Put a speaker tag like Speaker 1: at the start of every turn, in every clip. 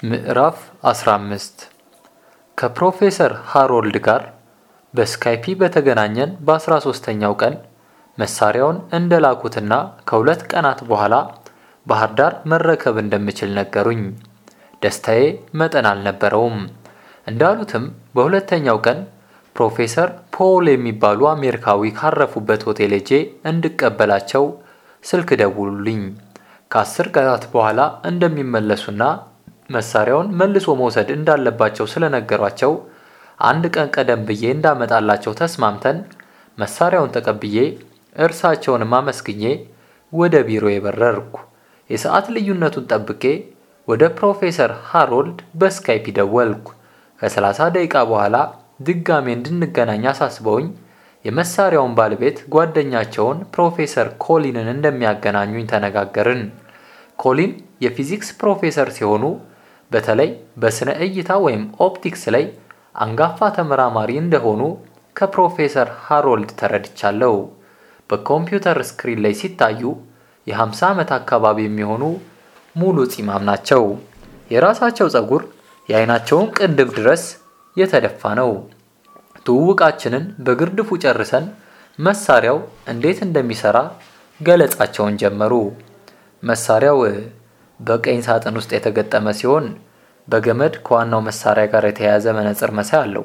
Speaker 1: ምዕራፍ 15 ከፕሮፌሰር ሃሮልድ ጋር በ Skype በተገናኘን በ13ኛው ቀን መሳሪያውን እንደላኩትና ከሁለት ቀናት በኋላ ባህር ዳር መረከብ እንደምችል ነገሩኝ። ደስታዬ መጠን አልነበረውም። እንዳሉትም በሁለተኛው ቀን ፕሮፌሰር ፖል የሚባሉ አሜሪካዊ ካረፉበት ሆቴል ሄጄ እንድቀበላቸው ስልክ ደውሉልኝ። ከአስር ቀናት በኋላ እንደሚመለሱና መሳሪያውን መልሶ መውሰድ እንዳለባቸው ስለነገሯቸው አንድ ቀን ቀደም ብዬ እንዳመጣላቸው ተስማምተን መሳሪያውን ተቀብዬ እርሳቸውንም አመስግኜ ወደ ቢሮ የበረርኩ። የሰዓት ልዩነቱን ጠብቄ ወደ ፕሮፌሰር ሃሮልድ በስካይፕ ደወልኩ። ከ30 ደቂቃ በኋላ ድጋሜ እንድንገናኝ አሳስበውኝ የመሳሪያውን ባለቤት ጓደኛቸውን ፕሮፌሰር ኮሊንን እንደሚያገናኙኝ ተነጋገርን። ኮሊን የፊዚክስ ፕሮፌሰር ሲሆኑ በተለይ በስነ እይታ ወይም optics ላይ አንጋፋ ተመራማሪ እንደሆኑ ከፕሮፌሰር ሃሮልድ ተረድቻለሁ። በኮምፒውተር screen ላይ ሲታዩ የ50 ዓመት አካባቢ የሚሆኑ ሙሉ ፂማም ናቸው። የራሳቸው ፀጉር የአይናቸውን ቅንድብ ድረስ የተደፋ ነው። ትውውቃችንን በግርድፉ ጨርሰን መሳሪያው እንዴት እንደሚሰራ ገለጻቸውን ጀመሩ። መሳሪያው በቀኝ ሳጥን ውስጥ የተገጠመ ሲሆን በገመድ ከዋናው መሳሪያ ጋር የተያያዘ መነጽር መሳይ አለው።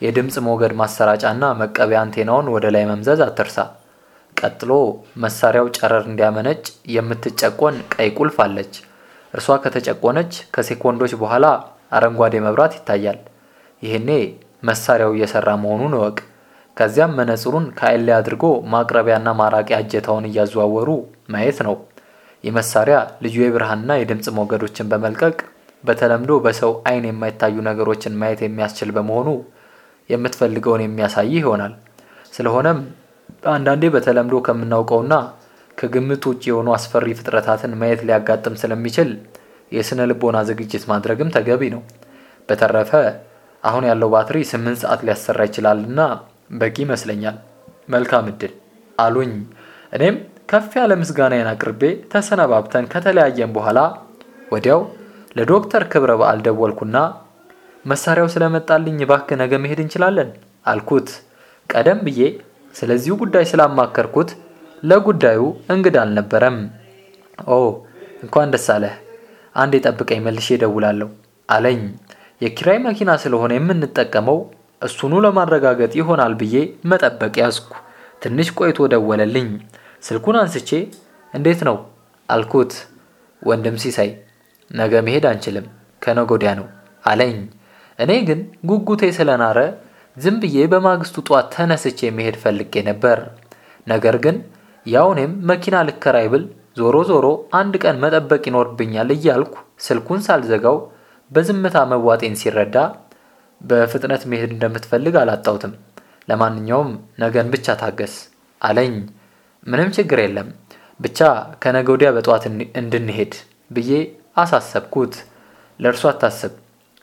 Speaker 1: የድምፅ ሞገድ ማሰራጫና መቀበያ አንቴናውን ወደ ላይ መምዘዝ አትርሳ። ቀጥሎ መሳሪያው ጨረር እንዲያመነጭ የምትጨቆን ቀይ ቁልፍ አለች። እርሷ ከተጨቆነች ከሴኮንዶች በኋላ አረንጓዴ መብራት ይታያል። ይህኔ መሳሪያው እየሰራ መሆኑን እወቅ። ከዚያም መነጽሩን ከአይን ላይ አድርጎ ማቅረቢያና ማራቂያ እጀታውን እያዘዋወሩ ማየት ነው። ይህ መሳሪያ ልዩ የብርሃንና የድምፅ ሞገዶችን በመልቀቅ በተለምዶ በሰው አይን የማይታዩ ነገሮችን ማየት የሚያስችል በመሆኑ የምትፈልገውን የሚያሳይህ ይሆናል። ስለሆነም አንዳንዴ በተለምዶ ከምናውቀውና ከግምት ውጭ የሆኑ አስፈሪ ፍጥረታትን ማየት ሊያጋጥም ስለሚችል የስነ ልቦና ዝግጅት ማድረግም ተገቢ ነው። በተረፈ አሁን ያለው ባትሪ ስምንት ሰዓት ሊያሰራ ይችላልና በቂ ይመስለኛል። መልካም እድል አሉኝ። እኔም ከፍ ያለ ምስጋናዬን አቅርቤ ተሰነባብተን ከተለያየን በኋላ ወዲያው ለዶክተር ክብረ በዓል ደወልኩና መሳሪያው ስለመጣልኝ እባክህ ነገ መሄድ እንችላለን አልኩት። ቀደም ብዬ ስለዚሁ ጉዳይ ስላማከርኩት ለጉዳዩ እንግዳ አልነበረም። ኦ እንኳን ደስ አለህ፣ አንድ የጠብቀኝ መልሼ እደውላለሁ አለኝ። የኪራይ መኪና ስለሆነ የምንጠቀመው እሱኑ ለማረጋገጥ ይሆናል ብዬ መጠበቅ ያዝኩ። ትንሽ ቆይቶ ደወለልኝ። ስልኩን አንስቼ እንዴት ነው አልኩት። ወንድም ሲሳይ ነገ መሄድ አንችልም፣ ከነገ ወዲያ ነው አለኝ። እኔ ግን ጉጉቴ ስለናረ ዝም ብዬ በማግስቱ ጧት ተነስቼ መሄድ ፈልጌ ነበር። ነገር ግን ያው እኔም መኪና ልከራይ ብል ዞሮ ዞሮ አንድ ቀን መጠበቅ ይኖርብኛል እያልኩ ስልኩን ሳልዘጋው በዝምታ መዋጤን ሲረዳ በፍጥነት መሄድ እንደምትፈልግ አላጣሁትም። ለማንኛውም ነገን ብቻ ታገስ አለኝ። ምንም ችግር የለም ብቻ ከነገ ወዲያ በጠዋት እንድንሄድ ብዬ አሳሰብኩት። ለእርሱ አታስብ፣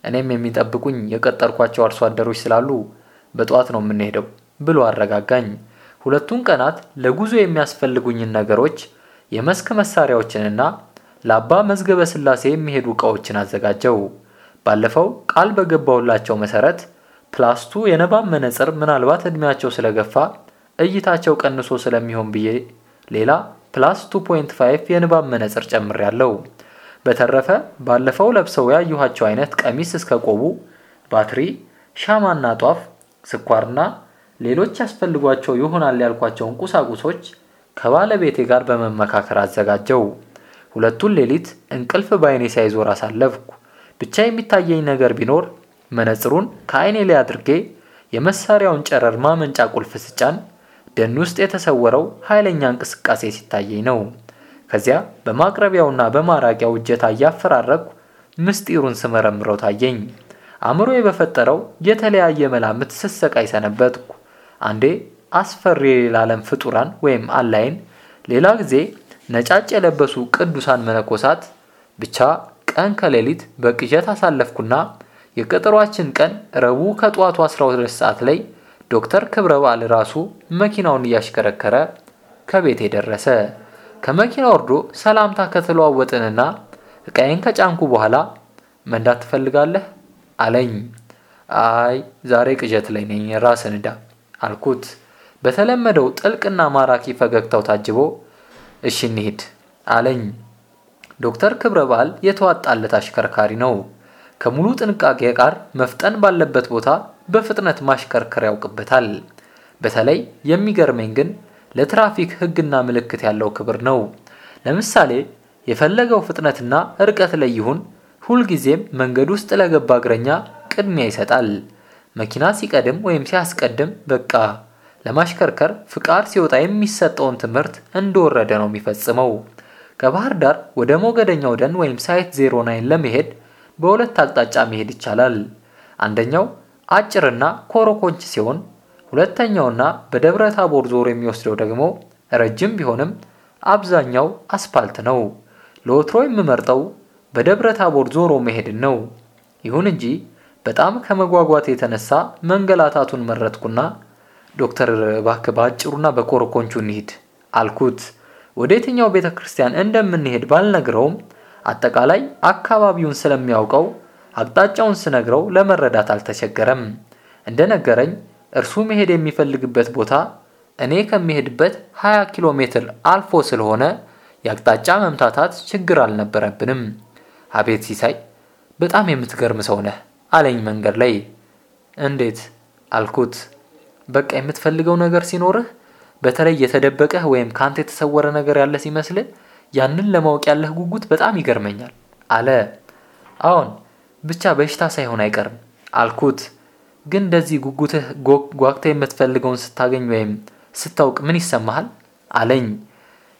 Speaker 1: እኔም የሚጠብቁኝ የቀጠርኳቸው አርሶ አደሮች ስላሉ በጠዋት ነው የምንሄደው ብሎ አረጋጋኝ። ሁለቱን ቀናት ለጉዞ የሚያስፈልጉኝን ነገሮች፣ የመስክ መሳሪያዎችንና ለአባ መዝገበ ስላሴ የሚሄዱ ዕቃዎችን አዘጋጀው። ባለፈው ቃል በገባውላቸው መሰረት ፕላስቱ የንባብ መነጽር ምናልባት እድሜያቸው ስለገፋ እይታቸው ቀንሶ ስለሚሆን ብዬ ሌላ plus 2.5 የንባብ መነጽር ጨምሬያለሁ። በተረፈ ባለፈው ለብሰው ያየኋቸው አይነት ቀሚስ እስከ ቆቡ፣ ባትሪ፣ ሻማና ጧፍ፣ ስኳርና ሌሎች ያስፈልጓቸው ይሆናል ያልኳቸውን ቁሳቁሶች ከባለቤቴ ጋር በመመካከር አዘጋጀሁ። ሁለቱን ሌሊት እንቅልፍ በአይኔ ሳይዞር አሳለፍኩ። ብቻ የሚታየኝ ነገር ቢኖር መነጽሩን ከአይኔ ላይ አድርጌ የመሳሪያውን ጨረር ማመንጫ ቁልፍ ስጫን ደን ውስጥ የተሰወረው ኃይለኛ እንቅስቃሴ ሲታየኝ ነው። ከዚያ በማቅረቢያውና በማራቂያው እጀታ እያፈራረቅኩ ምስጢሩን ስመረምረው ታየኝ። አእምሮዬ በፈጠረው የተለያየ መላምት ስሰቃይ ሰነበትኩ። አንዴ አስፈሪ የዓለም ፍጡራን ወይም አላይን፣ ሌላ ጊዜ ነጫጭ የለበሱ ቅዱሳን መነኮሳት፣ ብቻ ቀን ከሌሊት በቅዠት አሳለፍኩና የቀጠሯችን ቀን ረቡዕ ከጠዋቱ 12 ሰዓት ላይ ዶክተር ክብረ በዓል ራሱ መኪናውን እያሽከረከረ ከቤት የደረሰ። ከመኪና ወርዶ ሰላምታ ከተለዋወጥንና ዕቃዬን ከጫንኩ በኋላ መንዳት ትፈልጋለህ አለኝ። አይ ዛሬ ቅዠት ላይ ነኝ፣ ራስን ንዳ አልኩት። በተለመደው ጥልቅና ማራኪ ፈገግታው ታጅቦ እሺ እንሂድ አለኝ። ዶክተር ክብረ በዓል የተዋጣለት አሽከርካሪ ነው። ከሙሉ ጥንቃቄ ጋር መፍጠን ባለበት ቦታ በፍጥነት ማሽከርከር ያውቅበታል። በተለይ የሚገርመኝ ግን ለትራፊክ ሕግና ምልክት ያለው ክብር ነው። ለምሳሌ የፈለገው ፍጥነትና ርቀት ላይ ይሁን ሁልጊዜም መንገድ ውስጥ ለገባ እግረኛ ቅድሚያ ይሰጣል። መኪና ሲቀድም ወይም ሲያስቀድም በቃ ለማሽከርከር ፍቃድ ሲወጣ የሚሰጠውን ትምህርት እንደወረደ ነው የሚፈጽመው። ከባህር ዳር ወደ ሞገደኛው ደን ወይም site zero nine ለመሄድ በሁለት አቅጣጫ መሄድ ይቻላል። አንደኛው አጭርና ኮረኮንች ሲሆን ሁለተኛውና በደብረ ታቦር ዞሮ የሚወስደው ደግሞ ረጅም ቢሆንም አብዛኛው አስፓልት ነው። ለወትሮ የምመርጠው በደብረ ታቦር ዞሮ መሄድን ነው። ይሁን እንጂ በጣም ከመጓጓት የተነሳ መንገላታቱን መረጥኩና ዶክተር እባክህ በአጭሩና በኮረኮንቹ እንሂድ አልኩት። ወደ የትኛው ቤተ ክርስቲያን እንደምንሄድ ባልነግረውም አጠቃላይ አካባቢውን ስለሚያውቀው አቅጣጫውን ስነግረው ለመረዳት አልተቸገረም። እንደነገረኝ እርሱ መሄድ የሚፈልግበት ቦታ እኔ ከሚሄድበት 20 ኪሎ ሜትር አልፎ ስለሆነ የአቅጣጫ መምታታት ችግር አልነበረብንም። አቤት ሲሳይ፣ በጣም የምትገርም ሰው ነህ አለኝ መንገድ ላይ። እንዴት አልኩት። በቃ የምትፈልገው ነገር ሲኖርህ በተለይ የተደበቀህ ወይም ካንተ የተሰወረ ነገር ያለ ሲመስልህ ያንን ለማወቅ ያለህ ጉጉት በጣም ይገርመኛል አለ። አዎን ብቻ በሽታ ሳይሆን አይቀርም አልኩት። ግን እንደዚህ ጉጉትህ ጓግተህ የምትፈልገውን ስታገኝ ወይም ስታውቅ ምን ይሰማሃል አለኝ።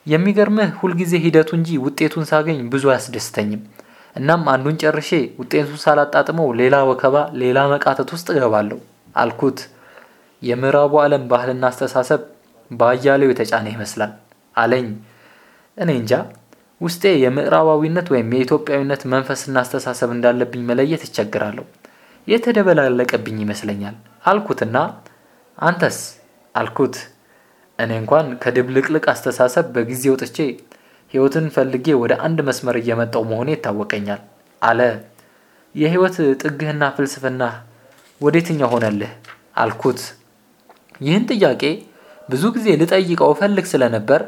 Speaker 1: የሚገርምህ ሁልጊዜ ሂደቱ እንጂ ውጤቱን ሳገኝ ብዙ አያስደስተኝም። እናም አንዱን ጨርሼ ውጤቱን ሳላጣጥመው ሌላ ወከባ፣ ሌላ መቃተት ውስጥ እገባለሁ አልኩት። የምዕራቡ ዓለም ባህልና አስተሳሰብ በአያሌው የተጫነ ይመስላል አለኝ። እኔ እንጃ ውስጤ የምዕራባዊነት ወይም የኢትዮጵያዊነት መንፈስና አስተሳሰብ እንዳለብኝ መለየት ይቸግራለሁ። የተደበላለቀብኝ ይመስለኛል አልኩትና አንተስ አልኩት። እኔ እንኳን ከድብልቅልቅ አስተሳሰብ በጊዜ ወጥቼ ሕይወትን ፈልጌ ወደ አንድ መስመር እየመጣው መሆኔ ይታወቀኛል አለ። የሕይወት ጥግህና ፍልስፍና ወዴትኛው ሆነልህ አልኩት። ይህን ጥያቄ ብዙ ጊዜ ልጠይቀው እፈልግ ስለነበር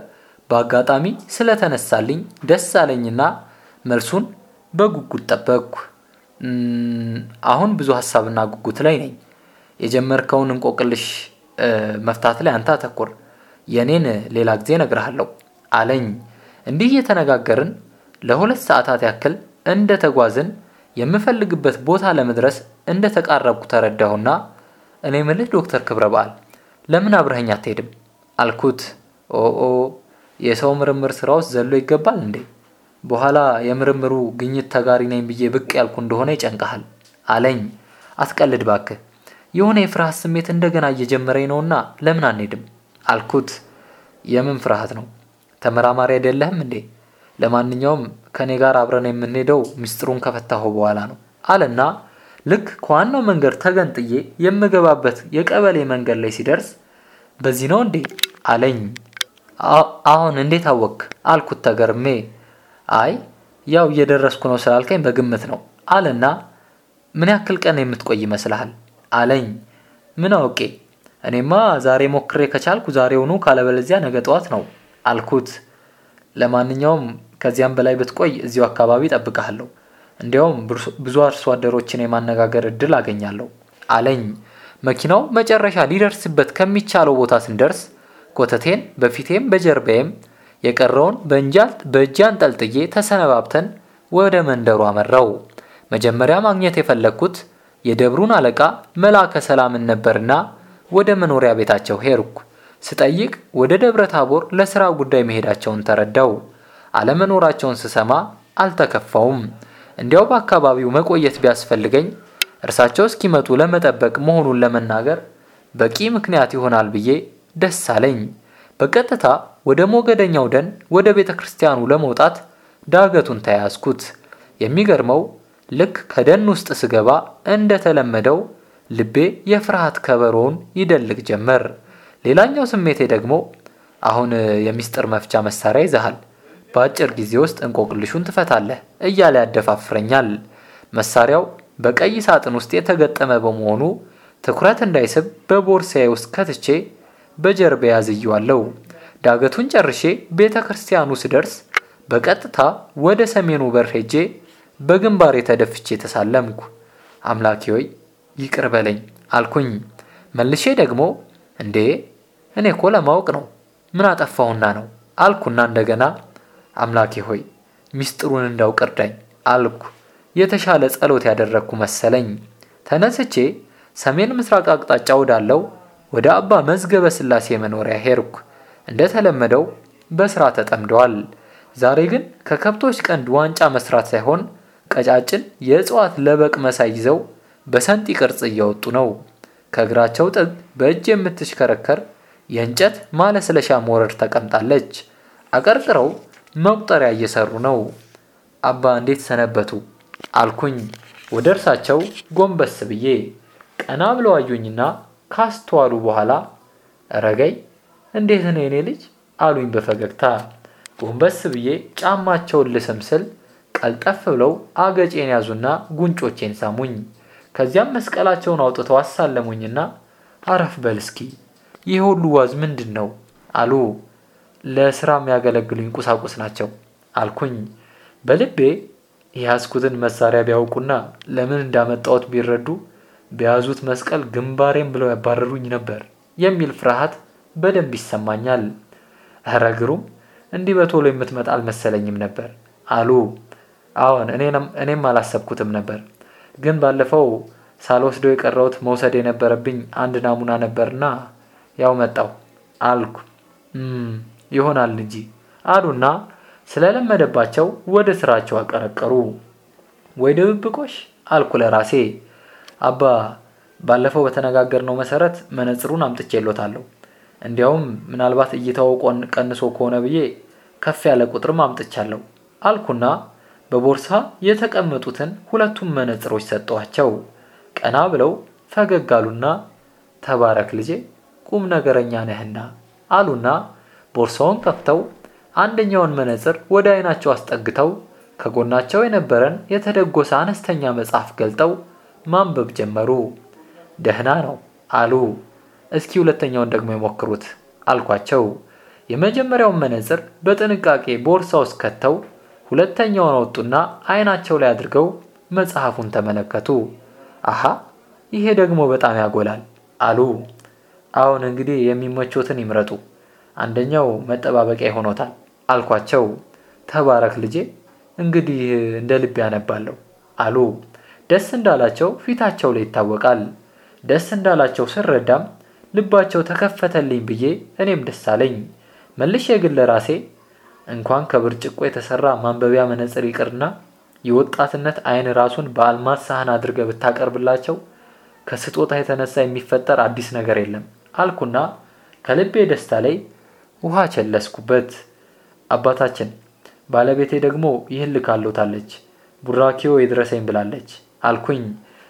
Speaker 1: በአጋጣሚ ስለተነሳልኝ ደስ አለኝና መልሱን በጉጉት ጠበቅኩ። አሁን ብዙ ሀሳብና ጉጉት ላይ ነኝ። የጀመርከውን እንቆቅልሽ መፍታት ላይ አንተ አተኩር፣ የእኔን ሌላ ጊዜ እነግርሃለሁ አለኝ። እንዲህ እየተነጋገርን ለሁለት ሰዓታት ያክል እንደ ተጓዝን የምፈልግበት ቦታ ለመድረስ እንደ ተቃረብኩ ተረዳሁና እኔ ምልህ ዶክተር ክብረ በዓል ለምን አብረኸኝ አትሄድም አልኩት። ኦኦ የሰው ምርምር ስራ ውስጥ ዘሎ ይገባል እንዴ? በኋላ የምርምሩ ግኝት ተጋሪ ነኝ ብዬ ብቅ ያልኩ እንደሆነ ይጨንቀሃል አለኝ። አትቀልድ ባክህ፣ የሆነ የፍርሃት ስሜት እንደገና እየጀመረኝ ነውና ለምን አንሄድም አልኩት። የምን ፍርሃት ነው? ተመራማሪ አይደለህም እንዴ? ለማንኛውም ከእኔ ጋር አብረን የምንሄደው ምስጢሩን ከፈታሁ በኋላ ነው አለና ልክ ከዋናው መንገድ ተገንጥዬ የምገባበት የቀበሌ መንገድ ላይ ሲደርስ በዚህ ነው እንዴ አለኝ። አሁን እንዴት አወክ አልኩት ተገርሜ። አይ ያው እየደረስኩ ነው ስላልከኝ በግምት ነው አለና ምን ያክል ቀን የምትቆይ ይመስልሃል አለኝ። ምን አውቄ እኔማ ዛሬ ሞክሬ ከቻልኩ ዛሬውኑ ካለበለዚያ ነገ ጠዋት ነው አልኩት። ለማንኛውም ከዚያም በላይ ብትቆይ እዚሁ አካባቢ ጠብቀሃለሁ እንዲያውም ብዙ አርሶ አደሮችን የማነጋገር እድል አገኛለሁ አለኝ። መኪናው መጨረሻ ሊደርስበት ከሚቻለው ቦታ ስንደርስ ኮተቴን በፊቴም በጀርባዬም የቀረውን በእጄ አንጠልጥዬ ተሰነባብተን ወደ መንደሩ አመራው። መጀመሪያ ማግኘት የፈለግኩት የደብሩን አለቃ መላከ ሰላምን ነበርና ወደ መኖሪያ ቤታቸው ሄድኩ። ስጠይቅ ወደ ደብረ ታቦር ለስራ ጉዳይ መሄዳቸውን ተረዳው። አለመኖራቸውን ስሰማ አልተከፋውም። እንዲያው በአካባቢው መቆየት ቢያስፈልገኝ እርሳቸው እስኪመጡ ለመጠበቅ መሆኑን ለመናገር በቂ ምክንያት ይሆናል ብዬ ደስ አለኝ። በቀጥታ ወደ ሞገደኛው ደን ወደ ቤተ ክርስቲያኑ ለመውጣት ዳገቱን ተያያዝኩት። የሚገርመው ልክ ከደን ውስጥ ስገባ እንደተለመደው ልቤ የፍርሃት ከበሮውን ይደልቅ ጀመር። ሌላኛው ስሜቴ ደግሞ አሁን የሚስጥር መፍቻ መሳሪያ ይዘሃል፣ በአጭር ጊዜ ውስጥ እንቆቅልሹን ትፈታለህ እያለ ያደፋፍረኛል። መሳሪያው በቀይ ሳጥን ውስጥ የተገጠመ በመሆኑ ትኩረት እንዳይስብ በቦርሳዬ ውስጥ ከትቼ በጀርባ ያዝየዋለሁ። ዳገቱን ጨርሼ ቤተ ክርስቲያኑ ስደርስ በቀጥታ ወደ ሰሜኑ በር ሄጄ በግንባሬ ተደፍቼ ተሳለምኩ። አምላኬ ሆይ ይቅር በለኝ አልኩኝ። መልሼ ደግሞ እንዴ እኔ እኮ ለማወቅ ነው ምን አጠፋሁና ነው አልኩና እንደገና አምላኬ ሆይ ሚስጥሩን እንዳውቅ እርዳኝ አልኩ። የተሻለ ጸሎት ያደረግኩ መሰለኝ። ተነስቼ ሰሜን ምስራቅ አቅጣጫ ወዳለው ወደ አባ መዝገበ ስላሴ መኖሪያ ሄድኩ። እንደተለመደው በስራ ተጠምደዋል። ዛሬ ግን ከከብቶች ቀንድ ዋንጫ መስራት ሳይሆን ቀጫጭን የእጽዋት ለበቅ መሳይ ይዘው በሰንጢ ቅርጽ እያወጡ ነው። ከእግራቸው ጥግ በእጅ የምትሽከረከር የእንጨት ማለስለሻ ሞረድ ተቀምጣለች። አቀርቅረው መቁጠሪያ እየሰሩ ነው። አባ እንዴት ሰነበቱ አልኩኝ ወደ እርሳቸው ጎንበስ ብዬ። ቀና ብለው አዩኝና ካስተዋሉ በኋላ ረገይ እንዴት ነው የኔ ልጅ አሉኝ በፈገግታ። ጎንበስ ብዬ ጫማቸውን ልስም ስል ቀልጠፍ ብለው አገጬን ያዙና ጉንጮቼን ሳሙኝ። ከዚያም መስቀላቸውን አውጥተው አሳለሙኝና አረፍ በል እስኪ ይህ ሁሉ ጓዝ ምንድን ነው አሉ። ለስራ የሚያገለግሉኝ ቁሳቁስ ናቸው አልኩኝ። በልቤ የያዝኩትን መሳሪያ ቢያውቁና ለምን እንዳመጣሁት ቢረዱ በያዙት መስቀል ግንባሬን ብለው ያባረሩኝ ነበር የሚል ፍርሃት በደንብ ይሰማኛል። እረ ግሩም፣ እንዲህ በቶሎ የምትመጣ አልመሰለኝም ነበር አሉ። አዎን እኔም አላሰብኩትም ነበር፣ ግን ባለፈው ሳልወስደው የቀረውት መውሰድ የነበረብኝ አንድ ናሙና ነበርና ያው መጣው አልኩ። ይሆናል እንጂ አሉና ስለለመደባቸው ወደ ስራቸው አቀረቀሩ። ወይ ድብብቆሽ አልኩ ለራሴ። አባ ባለፈው በተነጋገርነው መሰረት መነጽሩን አምጥቼሎታለሁ። እንዲያውም ምናልባት እይታው ቀንሶ ከሆነ ብዬ ከፍ ያለ ቁጥርም አምጥቻለሁ አልኩና በቦርሳ የተቀመጡትን ሁለቱም መነጽሮች ሰጠኋቸው። ቀና ብለው ፈገግ አሉና ተባረክ ልጄ ቁም ነገረኛ ነህና አሉና ቦርሳውን ከፍተው አንደኛውን መነጽር ወደ አይናቸው አስጠግተው ከጎናቸው የነበረን የተደጎሰ አነስተኛ መጽሐፍ ገልጠው ማንበብ ጀመሩ። ደህና ነው አሉ። እስኪ ሁለተኛውን ደግሞ የሞክሩት አልኳቸው። የመጀመሪያውን መነጽር በጥንቃቄ ቦርሳ ውስጥ ከተው ሁለተኛውን አወጡና አይናቸው ላይ አድርገው መጽሐፉን ተመለከቱ። አሃ ይሄ ደግሞ በጣም ያጎላል አሉ። አሁን እንግዲህ የሚመቾትን ይምረጡ፣ አንደኛው መጠባበቂያ ሆኖታል አልኳቸው። ተባረክ ልጄ፣ እንግዲህ እንደ ልብ ያነባለሁ አሉ። ደስ እንዳላቸው ፊታቸው ላይ ይታወቃል። ደስ እንዳላቸው ስረዳም ልባቸው ተከፈተልኝ ብዬ እኔም ደስ አለኝ። መልሼ ግን ለራሴ እንኳን ከብርጭቆ የተሰራ ማንበቢያ መነጽር ይቅርና የወጣትነት አይን ራሱን በአልማዝ ሳህን አድርገ ብታቀርብላቸው ከስጦታ የተነሳ የሚፈጠር አዲስ ነገር የለም አልኩና ከልቤ ደስታ ላይ ውሃ ቸለስኩበት። አባታችን ባለቤቴ ደግሞ ይህን ልካሎታለች፣ ቡራኪዮ ይድረሰኝ ብላለች አልኩኝ።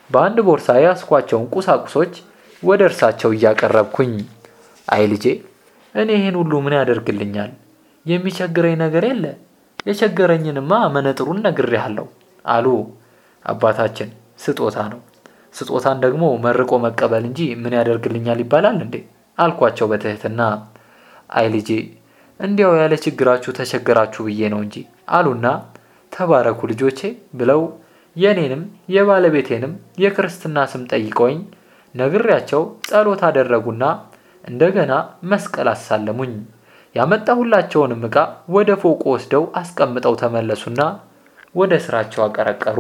Speaker 1: በአንድ ቦርሳ የያዝኳቸውን ቁሳቁሶች ወደ እርሳቸው እያቀረብኩኝ፣ አይ ልጄ፣ እኔ ይህን ሁሉ ምን ያደርግልኛል? የሚቸግረኝ ነገር የለ። የቸገረኝንማ መነጥሩን ነግሬሃለሁ አሉ። አባታችን ስጦታ ነው፣ ስጦታን ደግሞ መርቆ መቀበል እንጂ ምን ያደርግልኛል ይባላል እንዴ? አልኳቸው በትህትና። አይ ልጄ እንዲያው ያለ ችግራችሁ ተቸገራችሁ ብዬ ነው እንጂ አሉና ተባረኩ ልጆቼ ብለው የኔንም የባለቤቴንም የክርስትና ስም ጠይቀውኝ ነግሬያቸው ጸሎት አደረጉና እንደገና መስቀል አሳለሙኝ። ያመጣሁላቸውንም ዕቃ ወደ ፎቁ ወስደው አስቀምጠው ተመለሱና ወደ ስራቸው አቀረቀሩ።